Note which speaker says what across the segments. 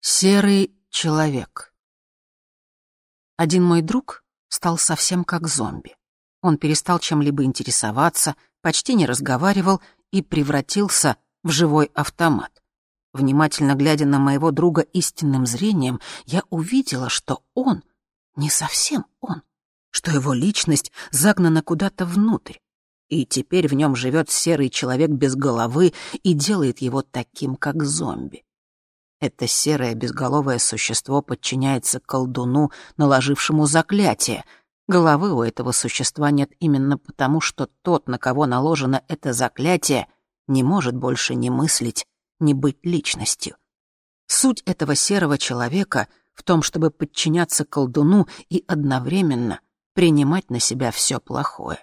Speaker 1: Серый человек. Один мой друг стал совсем как зомби. Он перестал чем-либо интересоваться, почти не разговаривал и превратился в живой автомат. Внимательно глядя на моего друга истинным зрением, я увидела, что он не совсем он, что его личность загнана куда-то внутрь. И теперь в нем живет серый человек без головы и делает его таким, как зомби. Это серое безголовое существо подчиняется колдуну, наложившему заклятие. Головы у этого существа нет именно потому, что тот, на кого наложено это заклятие, не может больше ни мыслить, ни быть личностью. Суть этого серого человека в том, чтобы подчиняться колдуну и одновременно принимать на себя все плохое.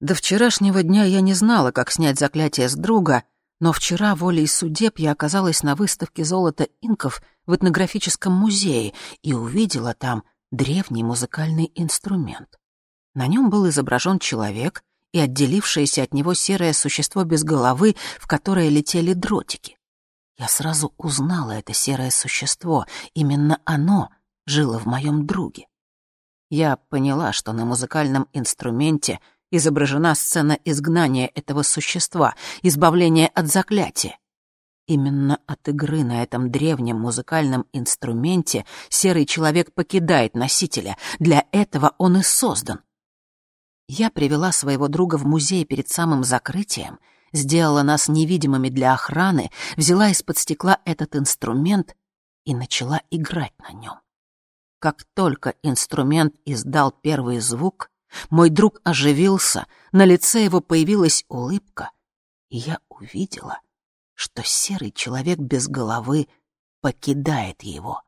Speaker 1: До вчерашнего дня я не знала, как снять заклятие с друга — но вчера волей судеб я оказалась на выставке золота инков в этнографическом музее и увидела там древний музыкальный инструмент. На нем был изображен человек и отделившееся от него серое существо без головы, в которое летели дротики. Я сразу узнала это серое существо, именно оно жило в моем друге. Я поняла, что на музыкальном инструменте — изображена сцена изгнания этого существа, избавления от заклятия. Именно от игры на этом древнем музыкальном инструменте серый человек покидает носителя. Для этого он и создан. Я привела своего друга в музей перед самым закрытием, сделала нас невидимыми для охраны, взяла из-под стекла этот инструмент и начала играть на нем. Как только инструмент издал первый звук, мой друг оживился, на лице его появилась улыбка, и я увидела, что серый человек без головы покидает его.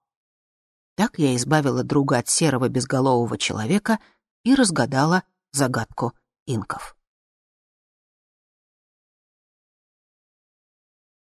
Speaker 1: Так я избавила друга от серого безголового человека и разгадала загадку инков.